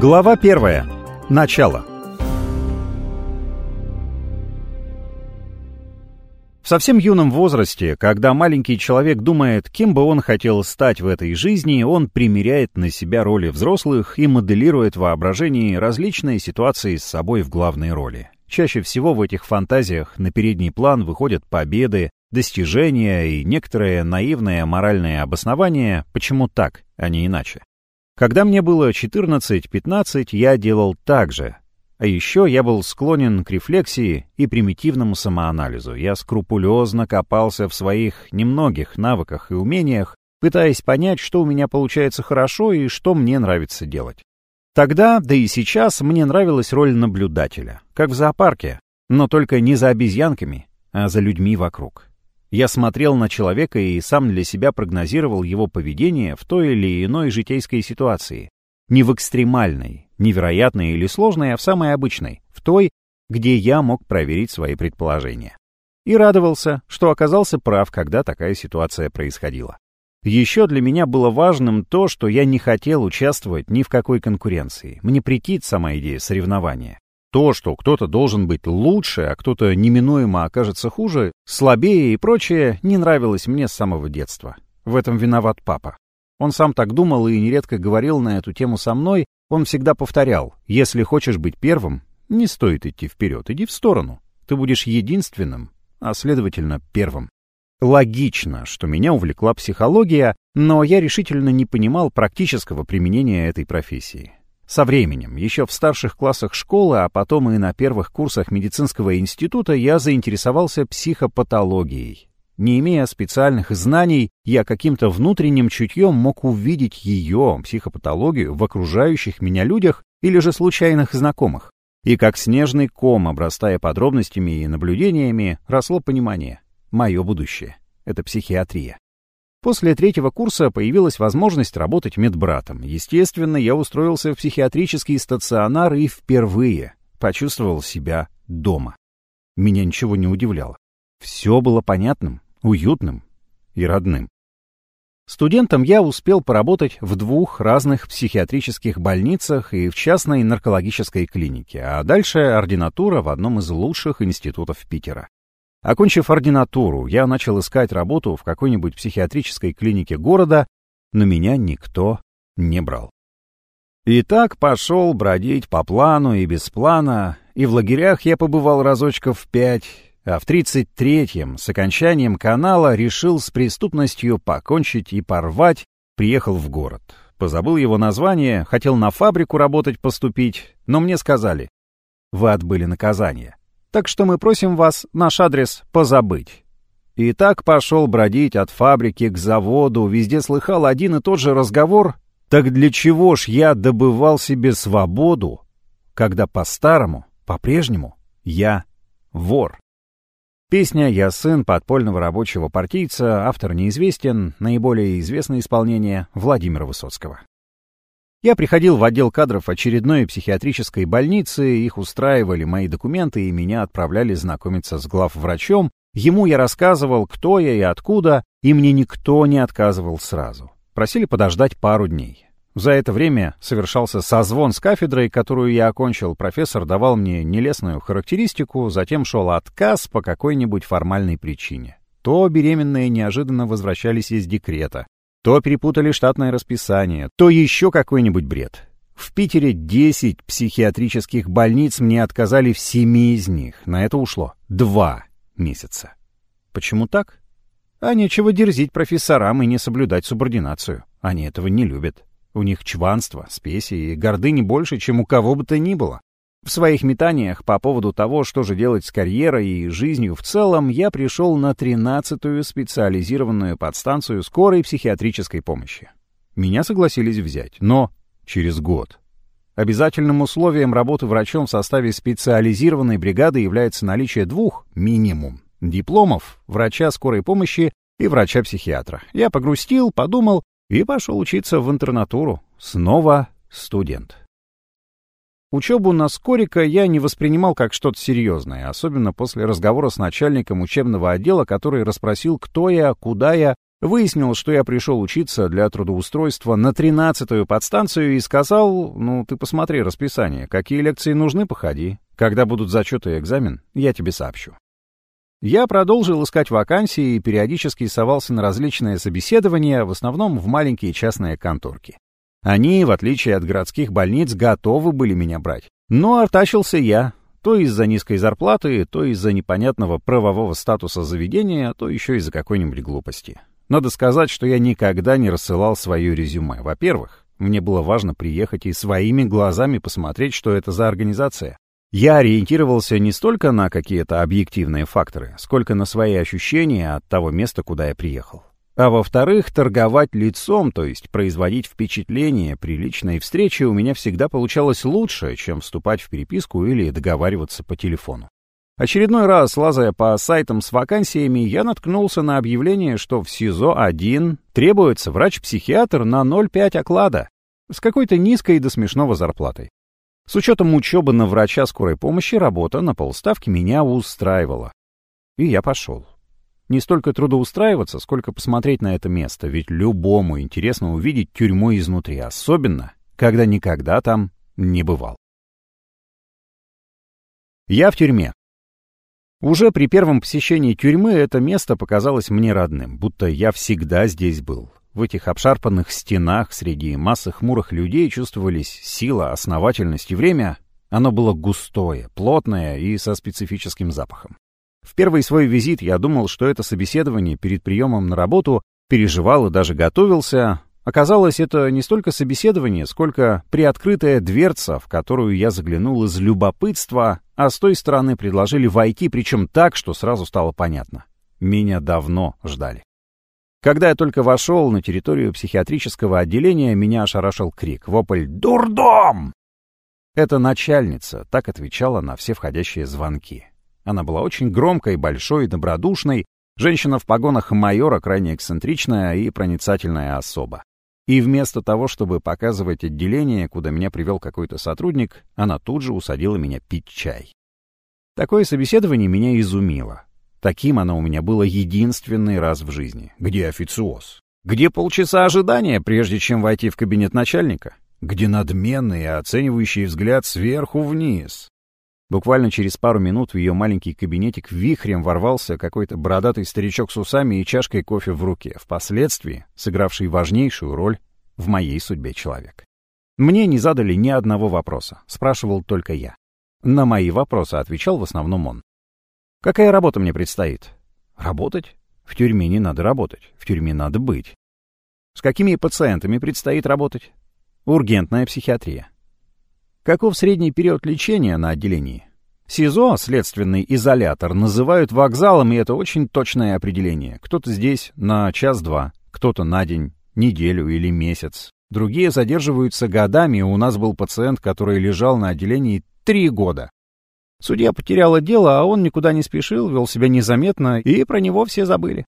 Глава первая. Начало. В совсем юном возрасте, когда маленький человек думает, кем бы он хотел стать в этой жизни, он примеряет на себя роли взрослых и моделирует в воображении различные ситуации с собой в главной роли. Чаще всего в этих фантазиях на передний план выходят победы, достижения и некоторое наивное моральное обоснование, почему так, а не иначе. Когда мне было 14-15, я делал так же. А еще я был склонен к рефлексии и примитивному самоанализу. Я скрупулезно копался в своих немногих навыках и умениях, пытаясь понять, что у меня получается хорошо и что мне нравится делать. Тогда, да и сейчас, мне нравилась роль наблюдателя, как в зоопарке, но только не за обезьянками, а за людьми вокруг. Я смотрел на человека и сам для себя прогнозировал его поведение в той или иной житейской ситуации. Не в экстремальной, невероятной или сложной, а в самой обычной, в той, где я мог проверить свои предположения. И радовался, что оказался прав, когда такая ситуация происходила. Еще для меня было важным то, что я не хотел участвовать ни в какой конкуренции. Мне претит сама идея соревнования. То, что кто-то должен быть лучше, а кто-то неминуемо окажется хуже, слабее и прочее, не нравилось мне с самого детства. В этом виноват папа. Он сам так думал и нередко говорил на эту тему со мной. Он всегда повторял, если хочешь быть первым, не стоит идти вперед, иди в сторону. Ты будешь единственным, а следовательно первым. Логично, что меня увлекла психология, но я решительно не понимал практического применения этой профессии. Со временем, еще в старших классах школы, а потом и на первых курсах медицинского института я заинтересовался психопатологией. Не имея специальных знаний, я каким-то внутренним чутьем мог увидеть ее, психопатологию, в окружающих меня людях или же случайных знакомых. И как снежный ком, обрастая подробностями и наблюдениями, росло понимание. Мое будущее — это психиатрия. После третьего курса появилась возможность работать медбратом. Естественно, я устроился в психиатрический стационар и впервые почувствовал себя дома. Меня ничего не удивляло. Все было понятным, уютным и родным. Студентом я успел поработать в двух разных психиатрических больницах и в частной наркологической клинике, а дальше ординатура в одном из лучших институтов Питера. Окончив ординатуру, я начал искать работу в какой-нибудь психиатрической клинике города, но меня никто не брал. И так пошел бродить по плану и без плана, и в лагерях я побывал разочков в пять, а в тридцать третьем с окончанием канала решил с преступностью покончить и порвать, приехал в город. Позабыл его название, хотел на фабрику работать поступить, но мне сказали, вы отбыли наказание так что мы просим вас наш адрес позабыть». И так пошел бродить от фабрики к заводу, везде слыхал один и тот же разговор. Так для чего ж я добывал себе свободу, когда по-старому, по-прежнему я вор? Песня «Я сын подпольного рабочего партийца», автор неизвестен, наиболее известное исполнение Владимира Высоцкого. Я приходил в отдел кадров очередной психиатрической больницы, их устраивали мои документы и меня отправляли знакомиться с главврачом. Ему я рассказывал, кто я и откуда, и мне никто не отказывал сразу. Просили подождать пару дней. За это время совершался созвон с кафедрой, которую я окончил. Профессор давал мне нелестную характеристику, затем шел отказ по какой-нибудь формальной причине. То беременные неожиданно возвращались из декрета, то перепутали штатное расписание, то еще какой-нибудь бред. В Питере 10 психиатрических больниц мне отказали в семи из них. На это ушло два месяца. Почему так? А нечего дерзить профессорам и не соблюдать субординацию. Они этого не любят. У них чванство, спеси и гордыни больше, чем у кого бы то ни было. В своих метаниях по поводу того, что же делать с карьерой и жизнью в целом, я пришел на 13-ю специализированную подстанцию скорой психиатрической помощи. Меня согласились взять, но через год. Обязательным условием работы врачом в составе специализированной бригады является наличие двух, минимум, дипломов врача скорой помощи и врача-психиатра. Я погрустил, подумал и пошел учиться в интернатуру. Снова студент. Учебу на Скорика я не воспринимал как что-то серьезное, особенно после разговора с начальником учебного отдела, который расспросил, кто я, куда я, Выяснил, что я пришел учиться для трудоустройства на 13-ю подстанцию и сказал, ну, ты посмотри расписание, какие лекции нужны, походи. Когда будут зачеты и экзамен, я тебе сообщу. Я продолжил искать вакансии и периодически совался на различные собеседования, в основном в маленькие частные конторки. Они, в отличие от городских больниц, готовы были меня брать. Но артачился я, то из-за низкой зарплаты, то из-за непонятного правового статуса заведения, то еще из-за какой-нибудь глупости. Надо сказать, что я никогда не рассылал свое резюме. Во-первых, мне было важно приехать и своими глазами посмотреть, что это за организация. Я ориентировался не столько на какие-то объективные факторы, сколько на свои ощущения от того места, куда я приехал. А во-вторых, торговать лицом, то есть производить впечатление при личной встрече у меня всегда получалось лучше, чем вступать в переписку или договариваться по телефону. Очередной раз, лазая по сайтам с вакансиями, я наткнулся на объявление, что в СИЗО-1 требуется врач-психиатр на 0,5 оклада с какой-то низкой до смешного зарплатой. С учетом учебы на врача скорой помощи работа на полставки меня устраивала. И я пошел. Не столько трудоустраиваться, сколько посмотреть на это место, ведь любому интересно увидеть тюрьму изнутри, особенно, когда никогда там не бывал. Я в тюрьме. Уже при первом посещении тюрьмы это место показалось мне родным, будто я всегда здесь был. В этих обшарпанных стенах среди массы хмурых людей чувствовались сила, основательность и время. Оно было густое, плотное и со специфическим запахом. В первый свой визит я думал, что это собеседование перед приемом на работу, переживал и даже готовился. Оказалось, это не столько собеседование, сколько приоткрытая дверца, в которую я заглянул из любопытства, а с той стороны предложили войти, причем так, что сразу стало понятно. Меня давно ждали. Когда я только вошел на территорию психиатрического отделения, меня ошарашил крик, вопль «Дурдом!». Эта начальница так отвечала на все входящие звонки. Она была очень громкой, большой, добродушной, женщина в погонах майора, крайне эксцентричная и проницательная особа. И вместо того, чтобы показывать отделение, куда меня привел какой-то сотрудник, она тут же усадила меня пить чай. Такое собеседование меня изумило. Таким оно у меня было единственный раз в жизни. Где официоз? Где полчаса ожидания, прежде чем войти в кабинет начальника? Где надменный и оценивающий взгляд сверху вниз? Буквально через пару минут в ее маленький кабинетик вихрем ворвался какой-то бородатый старичок с усами и чашкой кофе в руке, впоследствии сыгравший важнейшую роль в моей судьбе человек. Мне не задали ни одного вопроса, спрашивал только я. На мои вопросы отвечал в основном он. Какая работа мне предстоит? Работать? В тюрьме не надо работать, в тюрьме надо быть. С какими пациентами предстоит работать? Ургентная психиатрия. Каков средний период лечения на отделении? СИЗО, следственный изолятор, называют вокзалом, и это очень точное определение. Кто-то здесь на час-два, кто-то на день, неделю или месяц. Другие задерживаются годами, у нас был пациент, который лежал на отделении три года. Судья потеряла дело, а он никуда не спешил, вел себя незаметно, и про него все забыли.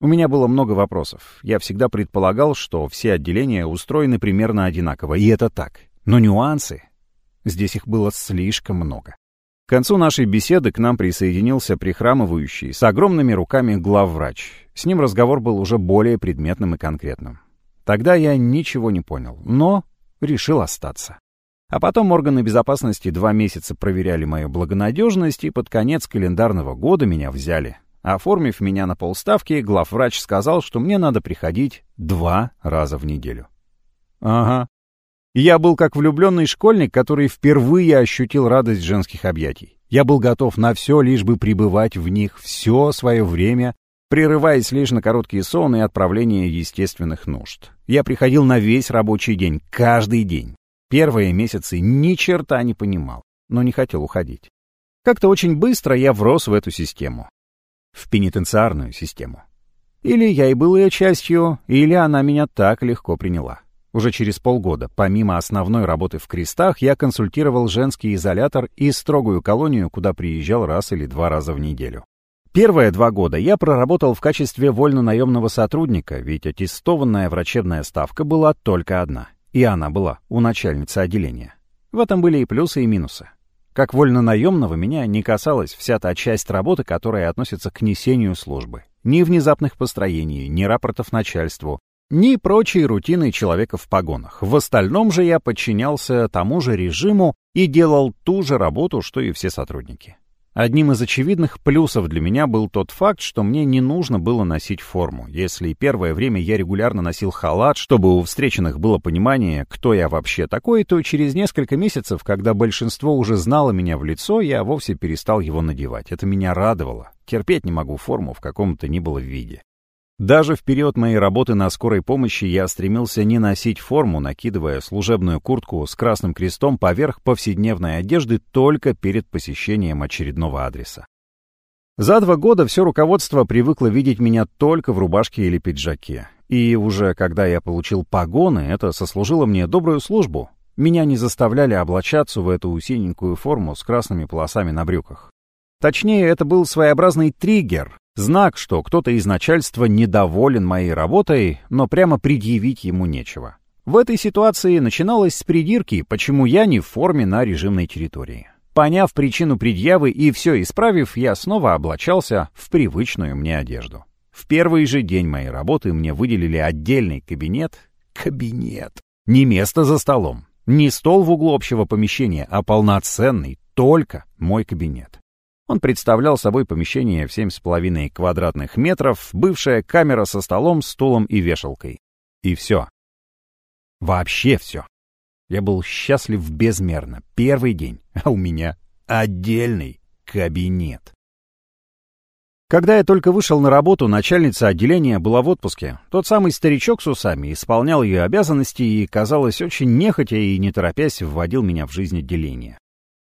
У меня было много вопросов. Я всегда предполагал, что все отделения устроены примерно одинаково, и это так. Но нюансы... Здесь их было слишком много. К концу нашей беседы к нам присоединился прихрамывающий, с огромными руками главврач. С ним разговор был уже более предметным и конкретным. Тогда я ничего не понял, но решил остаться. А потом органы безопасности два месяца проверяли мою благонадежность, и под конец календарного года меня взяли. Оформив меня на полставки, главврач сказал, что мне надо приходить два раза в неделю. Ага. Я был как влюбленный школьник, который впервые ощутил радость женских объятий. Я был готов на все, лишь бы пребывать в них все свое время, прерываясь лишь на короткие сон и отправление естественных нужд. Я приходил на весь рабочий день, каждый день. Первые месяцы ни черта не понимал, но не хотел уходить. Как-то очень быстро я врос в эту систему. В пенитенциарную систему. Или я и был ее частью, или она меня так легко приняла. Уже через полгода, помимо основной работы в крестах, я консультировал женский изолятор и строгую колонию, куда приезжал раз или два раза в неделю. Первые два года я проработал в качестве вольно-наемного сотрудника, ведь аттестованная врачебная ставка была только одна — и она была у начальницы отделения. В этом были и плюсы, и минусы. Как вольнонаемного меня не касалась вся та часть работы, которая относится к несению службы. Ни внезапных построений, ни рапортов начальству, ни прочей рутины человека в погонах. В остальном же я подчинялся тому же режиму и делал ту же работу, что и все сотрудники. Одним из очевидных плюсов для меня был тот факт, что мне не нужно было носить форму. Если первое время я регулярно носил халат, чтобы у встреченных было понимание, кто я вообще такой, то через несколько месяцев, когда большинство уже знало меня в лицо, я вовсе перестал его надевать. Это меня радовало. Терпеть не могу форму в каком-то ни было виде. Даже в период моей работы на скорой помощи я стремился не носить форму, накидывая служебную куртку с красным крестом поверх повседневной одежды только перед посещением очередного адреса. За два года все руководство привыкло видеть меня только в рубашке или пиджаке. И уже когда я получил погоны, это сослужило мне добрую службу. Меня не заставляли облачаться в эту синенькую форму с красными полосами на брюках. Точнее, это был своеобразный триггер, Знак, что кто-то из начальства недоволен моей работой, но прямо предъявить ему нечего. В этой ситуации начиналось с придирки, почему я не в форме на режимной территории. Поняв причину предъявы и все исправив, я снова облачался в привычную мне одежду. В первый же день моей работы мне выделили отдельный кабинет. Кабинет. Не место за столом. Не стол в углу общего помещения, а полноценный, только мой кабинет. Он представлял собой помещение в 7,5 квадратных метров, бывшая камера со столом, стулом и вешалкой. И все. Вообще все. Я был счастлив безмерно. Первый день, а у меня отдельный кабинет. Когда я только вышел на работу, начальница отделения была в отпуске. Тот самый старичок с усами исполнял ее обязанности и, казалось, очень нехотя и не торопясь вводил меня в жизнь отделения.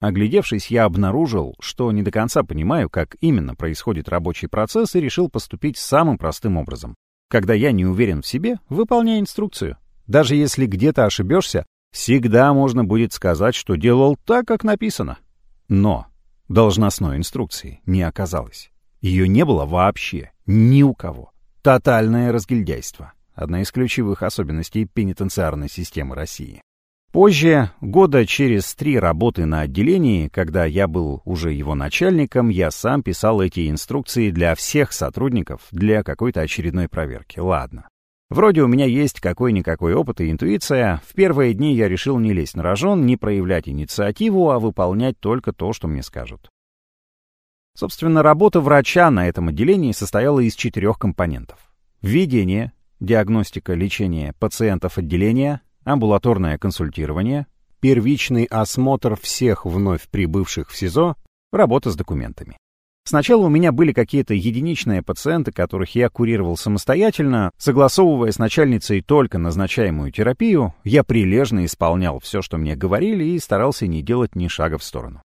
Оглядевшись, я обнаружил, что не до конца понимаю, как именно происходит рабочий процесс, и решил поступить самым простым образом. Когда я не уверен в себе, выполняй инструкцию. Даже если где-то ошибешься, всегда можно будет сказать, что делал так, как написано. Но должностной инструкции не оказалось. Ее не было вообще, ни у кого. Тотальное разгильдяйство. Одна из ключевых особенностей пенитенциарной системы России. Позже, года через три работы на отделении, когда я был уже его начальником, я сам писал эти инструкции для всех сотрудников для какой-то очередной проверки. Ладно. Вроде у меня есть какой-никакой опыт и интуиция. В первые дни я решил не лезть на рожон, не проявлять инициативу, а выполнять только то, что мне скажут. Собственно, работа врача на этом отделении состояла из четырех компонентов. Введение, диагностика, лечение пациентов отделения, амбулаторное консультирование, первичный осмотр всех вновь прибывших в СИЗО, работа с документами. Сначала у меня были какие-то единичные пациенты, которых я курировал самостоятельно, согласовывая с начальницей только назначаемую терапию, я прилежно исполнял все, что мне говорили, и старался не делать ни шага в сторону.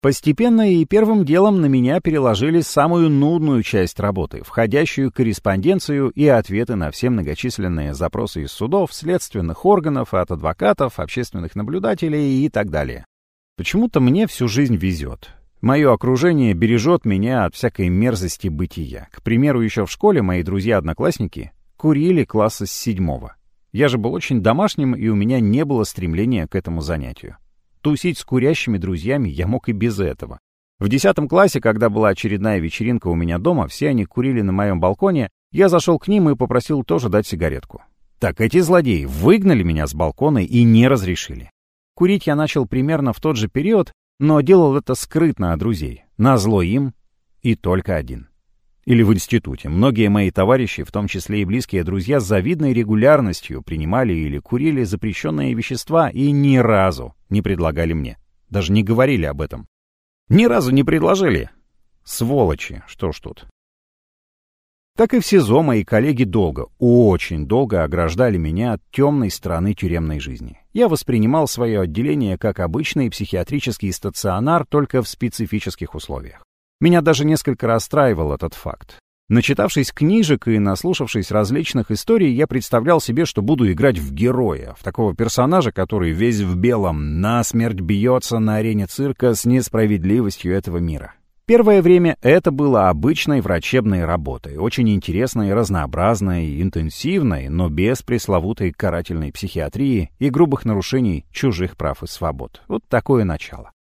Постепенно и первым делом на меня переложили самую нудную часть работы, входящую корреспонденцию и ответы на все многочисленные запросы из судов, следственных органов, от адвокатов, общественных наблюдателей и так далее. Почему-то мне всю жизнь везет. Мое окружение бережет меня от всякой мерзости бытия. К примеру, еще в школе мои друзья-одноклассники курили класса с седьмого. Я же был очень домашним, и у меня не было стремления к этому занятию. Тусить с курящими друзьями я мог и без этого. В десятом классе, когда была очередная вечеринка у меня дома, все они курили на моем балконе, я зашел к ним и попросил тоже дать сигаретку. Так эти злодеи выгнали меня с балкона и не разрешили. Курить я начал примерно в тот же период, но делал это скрытно от друзей, назло им и только один. Или в институте. Многие мои товарищи, в том числе и близкие друзья, с завидной регулярностью принимали или курили запрещенные вещества и ни разу не предлагали мне. Даже не говорили об этом. Ни разу не предложили. Сволочи, что ж тут. Так и в СИЗО мои коллеги долго, очень долго ограждали меня от темной стороны тюремной жизни. Я воспринимал свое отделение как обычный психиатрический стационар только в специфических условиях. Меня даже несколько расстраивал этот факт. Начитавшись книжек и наслушавшись различных историй, я представлял себе, что буду играть в героя, в такого персонажа, который весь в белом, насмерть бьется на арене цирка с несправедливостью этого мира. Первое время это было обычной врачебной работой, очень интересной, разнообразной, интенсивной, но без пресловутой карательной психиатрии и грубых нарушений чужих прав и свобод. Вот такое начало.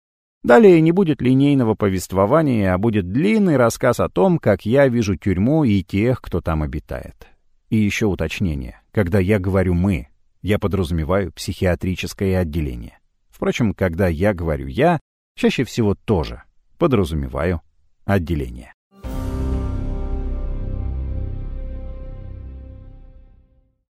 Далее не будет линейного повествования, а будет длинный рассказ о том, как я вижу тюрьму и тех, кто там обитает. И еще уточнение. Когда я говорю «мы», я подразумеваю психиатрическое отделение. Впрочем, когда я говорю «я», чаще всего тоже подразумеваю отделение.